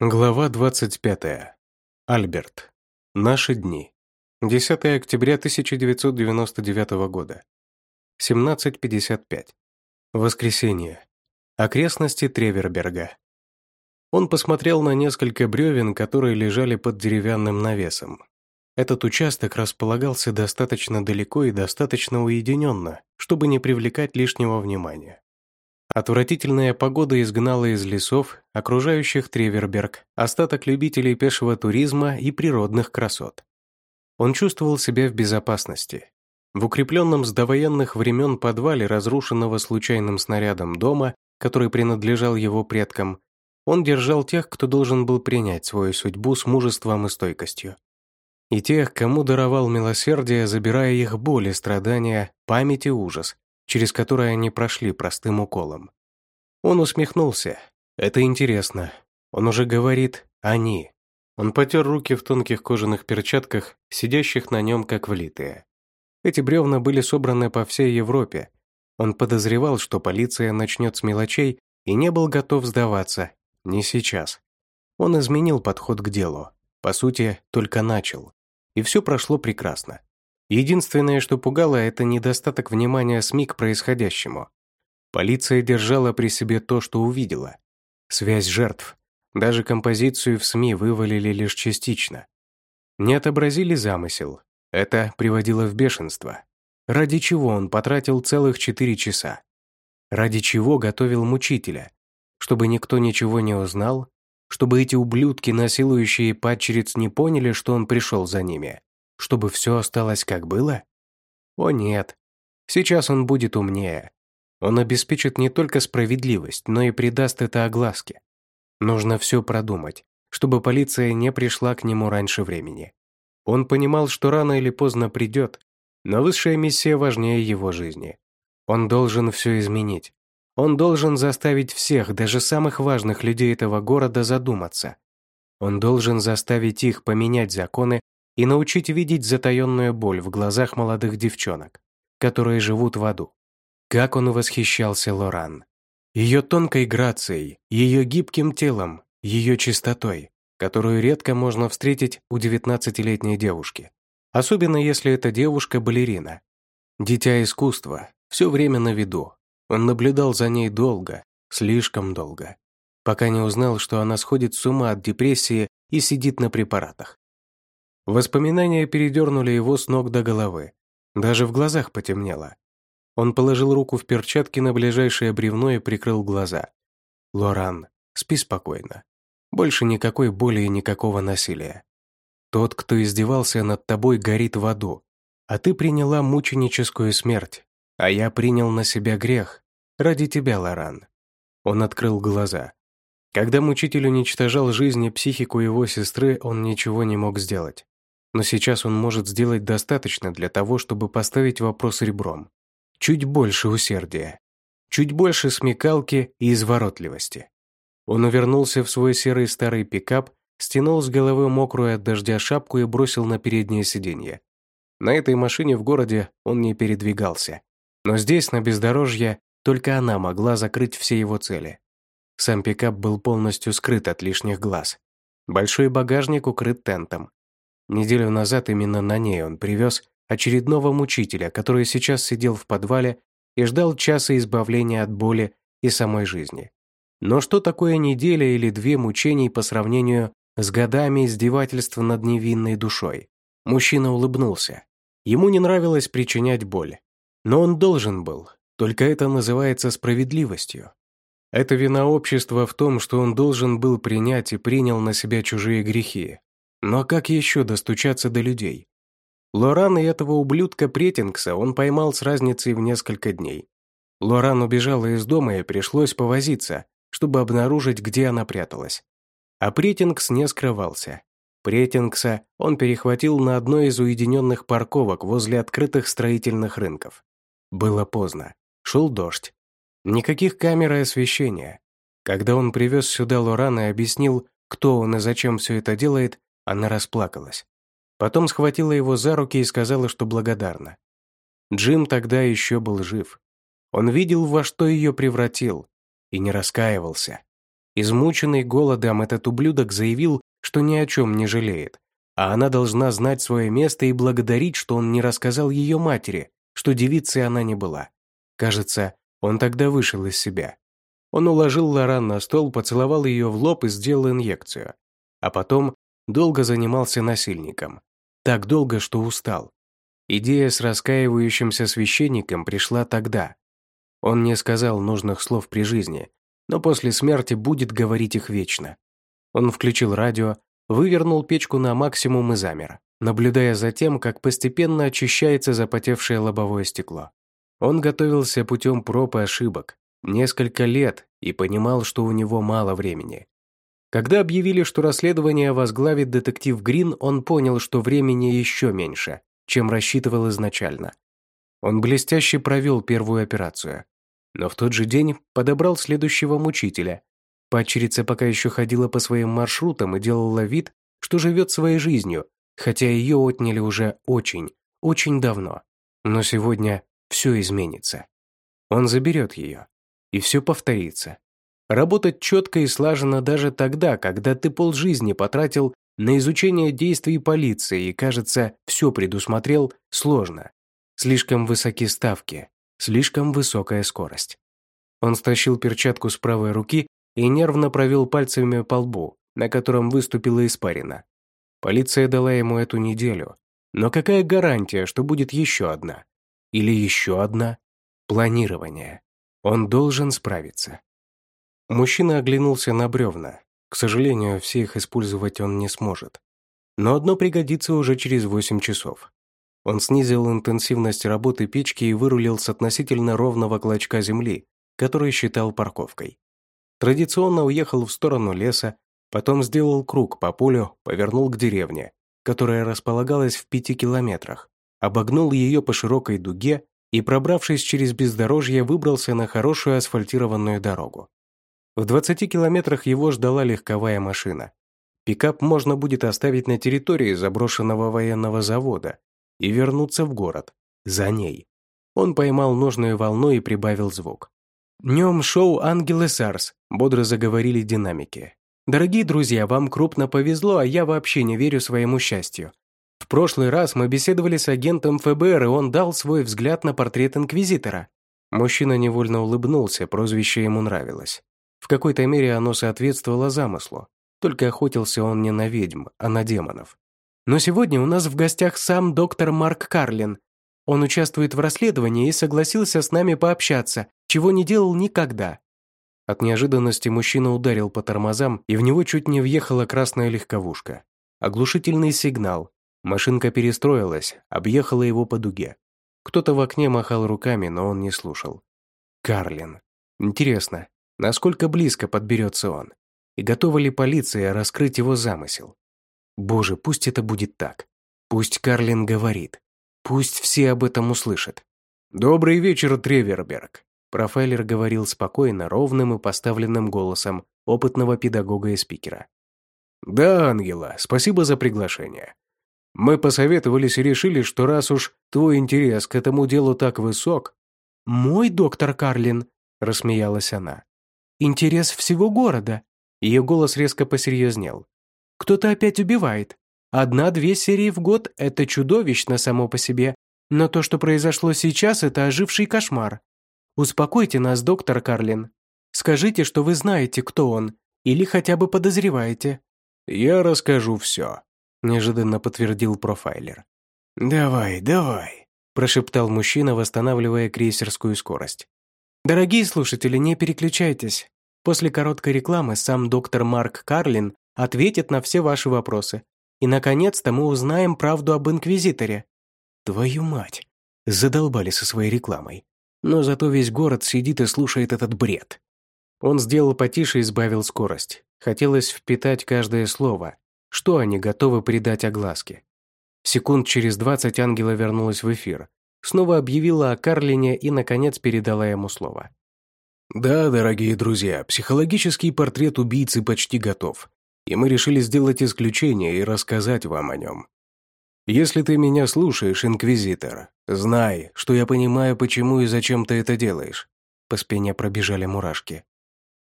Глава 25. Альберт. Наши дни. 10 октября 1999 года. 17.55. Воскресенье. Окрестности Треверберга. Он посмотрел на несколько бревен, которые лежали под деревянным навесом. Этот участок располагался достаточно далеко и достаточно уединенно, чтобы не привлекать лишнего внимания. Отвратительная погода изгнала из лесов, окружающих Треверберг, остаток любителей пешего туризма и природных красот. Он чувствовал себя в безопасности. В укрепленном с довоенных времен подвале разрушенного случайным снарядом дома, который принадлежал его предкам, он держал тех, кто должен был принять свою судьбу с мужеством и стойкостью. И тех, кому даровал милосердие, забирая их боль и страдания, память и ужас, через которое они прошли простым уколом. Он усмехнулся. «Это интересно. Он уже говорит «они». Он потер руки в тонких кожаных перчатках, сидящих на нем как влитые. Эти бревна были собраны по всей Европе. Он подозревал, что полиция начнет с мелочей и не был готов сдаваться. Не сейчас. Он изменил подход к делу. По сути, только начал. И все прошло прекрасно. Единственное, что пугало, это недостаток внимания СМИ к происходящему. Полиция держала при себе то, что увидела. Связь жертв. Даже композицию в СМИ вывалили лишь частично. Не отобразили замысел. Это приводило в бешенство. Ради чего он потратил целых четыре часа? Ради чего готовил мучителя? Чтобы никто ничего не узнал? Чтобы эти ублюдки, насилующие падчериц, не поняли, что он пришел за ними? Чтобы все осталось как было? О нет. Сейчас он будет умнее. Он обеспечит не только справедливость, но и придаст это огласке. Нужно все продумать, чтобы полиция не пришла к нему раньше времени. Он понимал, что рано или поздно придет, но высшая миссия важнее его жизни. Он должен все изменить. Он должен заставить всех, даже самых важных людей этого города, задуматься. Он должен заставить их поменять законы и научить видеть затаенную боль в глазах молодых девчонок, которые живут в аду. Как он восхищался Лоран. Ее тонкой грацией, ее гибким телом, ее чистотой, которую редко можно встретить у 19-летней девушки. Особенно если эта девушка-балерина. Дитя искусства, все время на виду. Он наблюдал за ней долго, слишком долго, пока не узнал, что она сходит с ума от депрессии и сидит на препаратах. Воспоминания передернули его с ног до головы. Даже в глазах потемнело. Он положил руку в перчатки на ближайшее бревно и прикрыл глаза. «Лоран, спи спокойно. Больше никакой боли и никакого насилия. Тот, кто издевался над тобой, горит в аду, а ты приняла мученическую смерть, а я принял на себя грех. Ради тебя, Лоран». Он открыл глаза. Когда мучитель уничтожал жизнь и психику его сестры, он ничего не мог сделать но сейчас он может сделать достаточно для того, чтобы поставить вопрос ребром. Чуть больше усердия, чуть больше смекалки и изворотливости. Он увернулся в свой серый старый пикап, стянул с головы мокрую от дождя шапку и бросил на переднее сиденье. На этой машине в городе он не передвигался. Но здесь, на бездорожье, только она могла закрыть все его цели. Сам пикап был полностью скрыт от лишних глаз. Большой багажник укрыт тентом. Неделю назад именно на ней он привез очередного мучителя, который сейчас сидел в подвале и ждал часа избавления от боли и самой жизни. Но что такое неделя или две мучений по сравнению с годами издевательства над невинной душой? Мужчина улыбнулся. Ему не нравилось причинять боль. Но он должен был, только это называется справедливостью. Это вина общества в том, что он должен был принять и принял на себя чужие грехи, но как еще достучаться до людей? Лоран и этого ублюдка Претингса он поймал с разницей в несколько дней. Лоран убежала из дома и пришлось повозиться, чтобы обнаружить, где она пряталась. А Претингс не скрывался. Претингса он перехватил на одной из уединенных парковок возле открытых строительных рынков. Было поздно. Шел дождь. Никаких камер и освещения. Когда он привез сюда Лоран и объяснил, кто он и зачем все это делает, она расплакалась. Потом схватила его за руки и сказала, что благодарна. Джим тогда еще был жив. Он видел, во что ее превратил, и не раскаивался. Измученный голодом этот ублюдок заявил, что ни о чем не жалеет, а она должна знать свое место и благодарить, что он не рассказал ее матери, что девицей она не была. Кажется, он тогда вышел из себя. Он уложил Лоран на стол, поцеловал ее в лоб и сделал инъекцию. А потом долго занимался насильником. Так долго, что устал. Идея с раскаивающимся священником пришла тогда. Он не сказал нужных слов при жизни, но после смерти будет говорить их вечно. Он включил радио, вывернул печку на максимум и замер, наблюдая за тем, как постепенно очищается запотевшее лобовое стекло. Он готовился путем проб и ошибок, несколько лет, и понимал, что у него мало времени. Когда объявили, что расследование возглавит детектив Грин, он понял, что времени еще меньше, чем рассчитывал изначально. Он блестяще провел первую операцию, но в тот же день подобрал следующего мучителя, Падчерица пока еще ходила по своим маршрутам и делала вид, что живет своей жизнью, хотя ее отняли уже очень, очень давно. Но сегодня все изменится. Он заберет ее, и все повторится. Работать четко и слаженно даже тогда, когда ты полжизни потратил на изучение действий полиции и, кажется, все предусмотрел, сложно. Слишком высоки ставки, слишком высокая скорость. Он стащил перчатку с правой руки и нервно провел пальцами по лбу, на котором выступила испарина. Полиция дала ему эту неделю. Но какая гарантия, что будет еще одна? Или еще одна? Планирование. Он должен справиться. Мужчина оглянулся на бревна. К сожалению, все их использовать он не сможет. Но одно пригодится уже через 8 часов. Он снизил интенсивность работы печки и вырулил с относительно ровного клочка земли, который считал парковкой. Традиционно уехал в сторону леса, потом сделал круг по полю, повернул к деревне, которая располагалась в пяти километрах, обогнул ее по широкой дуге и, пробравшись через бездорожье, выбрался на хорошую асфальтированную дорогу. В 20 километрах его ждала легковая машина. Пикап можно будет оставить на территории заброшенного военного завода и вернуться в город, за ней. Он поймал нужную волну и прибавил звук. «Днем шоу «Ангелы Сарс», – бодро заговорили динамики. «Дорогие друзья, вам крупно повезло, а я вообще не верю своему счастью. В прошлый раз мы беседовали с агентом ФБР, и он дал свой взгляд на портрет Инквизитора». Мужчина невольно улыбнулся, прозвище ему нравилось. В какой-то мере оно соответствовало замыслу. Только охотился он не на ведьм, а на демонов. Но сегодня у нас в гостях сам доктор Марк Карлин. Он участвует в расследовании и согласился с нами пообщаться, чего не делал никогда. От неожиданности мужчина ударил по тормозам, и в него чуть не въехала красная легковушка. Оглушительный сигнал. Машинка перестроилась, объехала его по дуге. Кто-то в окне махал руками, но он не слушал. Карлин. Интересно, насколько близко подберется он? И готова ли полиция раскрыть его замысел? Боже, пусть это будет так. Пусть Карлин говорит. Пусть все об этом услышат. «Добрый вечер, Треверберг», Профайлер говорил спокойно, ровным и поставленным голосом опытного педагога и спикера. «Да, Ангела, спасибо за приглашение. Мы посоветовались и решили, что раз уж твой интерес к этому делу так высок...» «Мой доктор Карлин», — рассмеялась она. «Интерес всего города». Ее голос резко посерьезнел. «Кто-то опять убивает. Одна-две серии в год — это чудовищно само по себе, но то, что произошло сейчас, это оживший кошмар. Успокойте нас, доктор Карлин. Скажите, что вы знаете, кто он, или хотя бы подозреваете». «Я расскажу все», – неожиданно подтвердил профайлер. «Давай, давай», – прошептал мужчина, восстанавливая крейсерскую скорость. «Дорогие слушатели, не переключайтесь. После короткой рекламы сам доктор Марк Карлин ответит на все ваши вопросы. И, наконец-то, мы узнаем правду об Инквизиторе». «Твою мать!» Задолбали со своей рекламой но зато весь город сидит и слушает этот бред. Он сделал потише и сбавил скорость. Хотелось впитать каждое слово, что они готовы придать огласке. Секунд через двадцать ангела вернулась в эфир, снова объявила о Карлине и, наконец, передала ему слово. «Да, дорогие друзья, психологический портрет убийцы почти готов, и мы решили сделать исключение и рассказать вам о нем. Если ты меня слушаешь, инквизитор, знай, что я понимаю, почему и зачем ты это делаешь». По спине пробежали мурашки.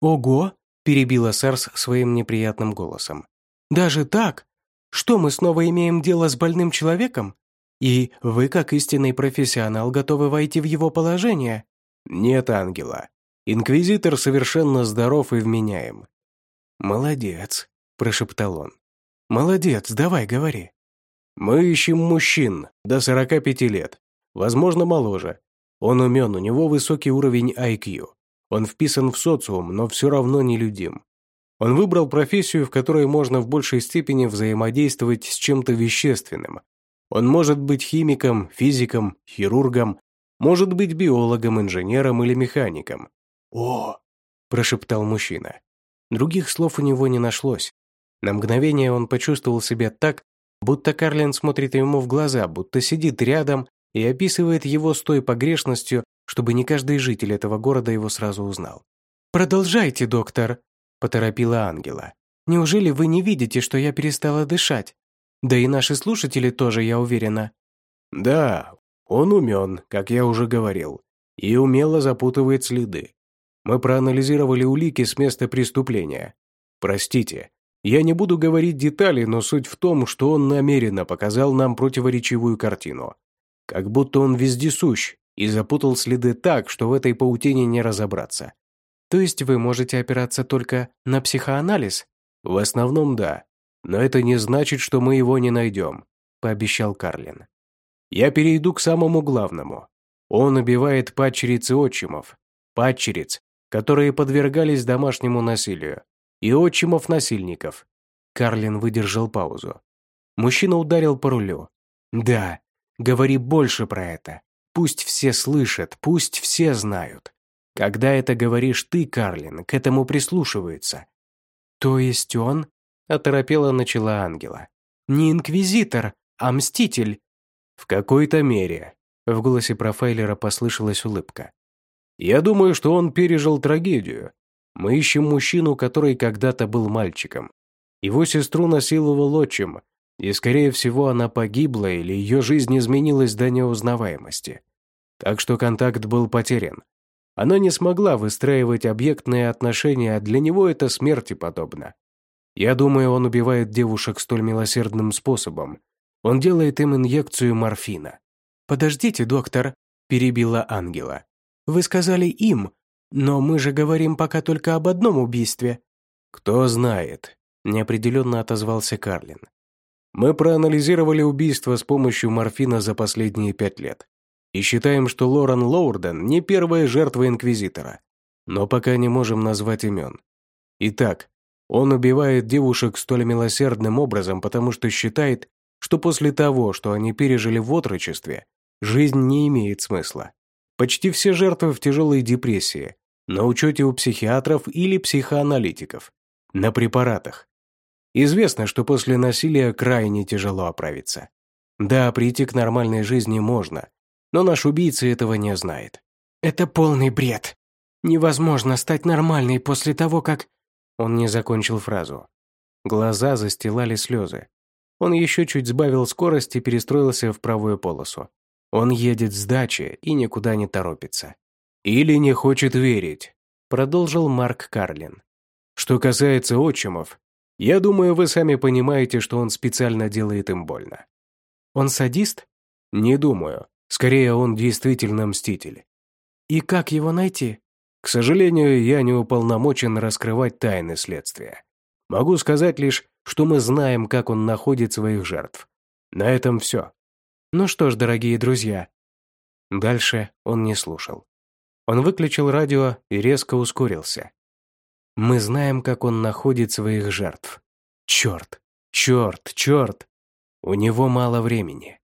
«Ого! перебила Сарс своим неприятным голосом. «Даже так? Что, мы снова имеем дело с больным человеком? И вы, как истинный профессионал, готовы войти в его положение?» «Нет, Ангела. Инквизитор совершенно здоров и вменяем». «Молодец», – прошептал он. «Молодец, давай, говори». «Мы ищем мужчин до 45 лет, возможно, моложе. Он умен, у него высокий уровень IQ. Он вписан в социум, но все равно нелюдим. Он выбрал профессию, в которой можно в большей степени взаимодействовать с чем-то вещественным. Он может быть химиком, физиком, хирургом, может быть биологом, инженером или механиком. «О!» – прошептал мужчина. Других слов у него не нашлось. На мгновение он почувствовал себя так, будто Карлин смотрит ему в глаза, будто сидит рядом и описывает его с той погрешностью, чтобы не каждый житель этого города его сразу узнал. «Продолжайте, доктор», – поторопила Ангела. «Неужели вы не видите, что я перестала дышать? Да и наши слушатели тоже, я уверена». «Да, он умен, как я уже говорил, и умело запутывает следы. Мы проанализировали улики с места преступления. Простите, я не буду говорить детали, но суть в том, что он намеренно показал нам противоречивую картину. Как будто он вездесущ и запутал следы так, что в этой паутине не разобраться. То есть вы можете опираться только на психоанализ? В основном да. Но это не значит, что мы его не найдем, пообещал Карлин. Я перейду к самому главному. Он убивает падчериц и отчимов. Падчериц, которые подвергались домашнему насилию. И отчимов-насильников. Карлин выдержал паузу. Мужчина ударил по рулю. «Да, говори больше про это. Пусть все слышат, пусть все знают. Когда это говоришь ты, Карлин, к этому прислушиваются». «То есть он?» – оторопела начала ангела. «Не инквизитор, а мститель». «В какой-то мере», – в голосе профайлера послышалась улыбка. «Я думаю, что он пережил трагедию. Мы ищем мужчину, который когда-то был мальчиком. Его сестру насиловал отчим, и, скорее всего, она погибла или ее жизнь изменилась до неузнаваемости. Так что контакт был потерян. Она не смогла выстраивать объектные отношения, а для него это смерти подобно. Я думаю, он убивает девушек столь милосердным способом. Он делает им инъекцию морфина. «Подождите, доктор», – перебила Ангела. «Вы сказали им, но мы же говорим пока только об одном убийстве». «Кто знает», – неопределенно отозвался Карлин. «Мы проанализировали убийство с помощью морфина за последние пять лет и считаем, что Лорен Лоурден не первая жертва Инквизитора, но пока не можем назвать имен. Итак, он убивает девушек столь милосердным образом, потому что считает, что после того, что они пережили в отрочестве, жизнь не имеет смысла. Почти все жертвы в тяжелой депрессии, на учете у психиатров или психоаналитиков, на препаратах. Известно, что после насилия крайне тяжело оправиться. Да, прийти к нормальной жизни можно, но наш убийца этого не знает. «Это полный бред. Невозможно стать нормальной после того, как...» Он не закончил фразу. Глаза застилали слезы. Он еще чуть сбавил скорость и перестроился в правую полосу. Он едет с дачи и никуда не торопится. «Или не хочет верить», — продолжил Марк Карлин. «Что касается отчимов, я думаю, вы сами понимаете, что он специально делает им больно». «Он садист?» «Не думаю. Скорее, он действительно мститель. И как его найти? К сожалению, я не уполномочен раскрывать тайны следствия. Могу сказать лишь, что мы знаем, как он находит своих жертв. На этом все. Ну что ж, дорогие друзья. Дальше он не слушал. Он выключил радио и резко ускорился. Мы знаем, как он находит своих жертв. Черт, черт, черт. У него мало времени.